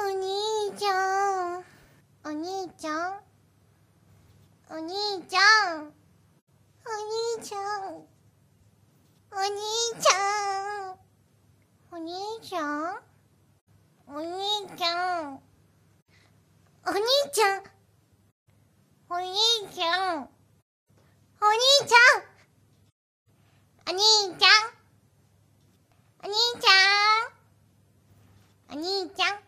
お兄ちゃん。お兄ちゃん。お兄ちゃん。お兄ちゃん。お兄ちゃん。お兄ちゃん。お兄ちゃん。お兄ちゃん。お兄ちゃん。お兄ちゃん。お兄ちゃん。お兄ちゃん。お兄ちゃん。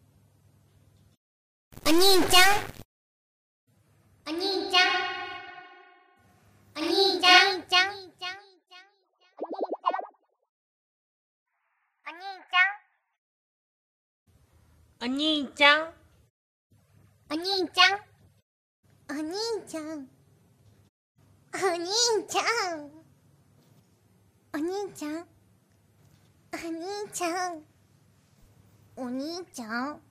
お兄ちゃん。お兄ちゃん。お兄ちゃん。お兄ちゃん。お兄ちゃん。お兄ちゃん。お兄ちゃん。お兄ちゃん。お兄ちゃん。お兄ちゃん。お兄ちゃん。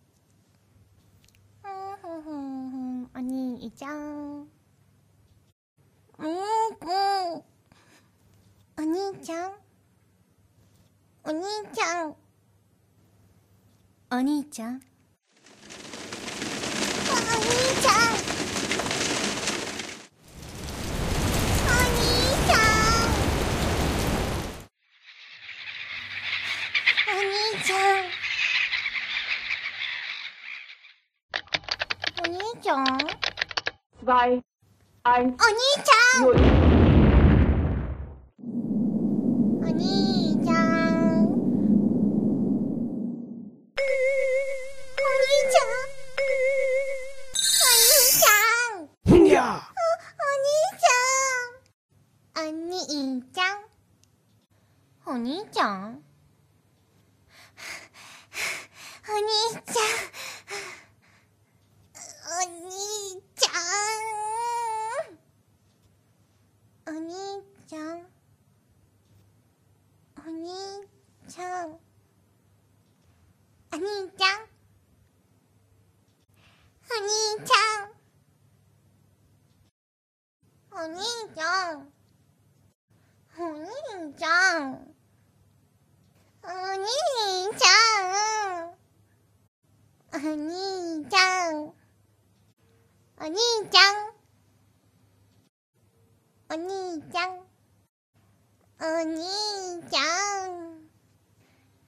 ふんふんふんふんお兄ちゃん。うんうん。お兄ちゃん。お兄ちゃん。お兄ちゃん。お兄ちゃん。お兄ちゃん。お兄ちゃん。お兄ちゃん。お兄ちゃん。お兄ちゃん。お兄ちゃん。お兄ちゃん。お兄ちゃん。お兄ちゃん。お兄ちゃん。お兄ちゃん。お兄ちゃん。お兄ちゃん。お兄ちゃん。お兄ちゃん。お兄ちゃん。お兄ちゃん。お兄ちゃん。お兄ちゃん。お兄ちゃん。お兄ちゃん。お兄ちゃん。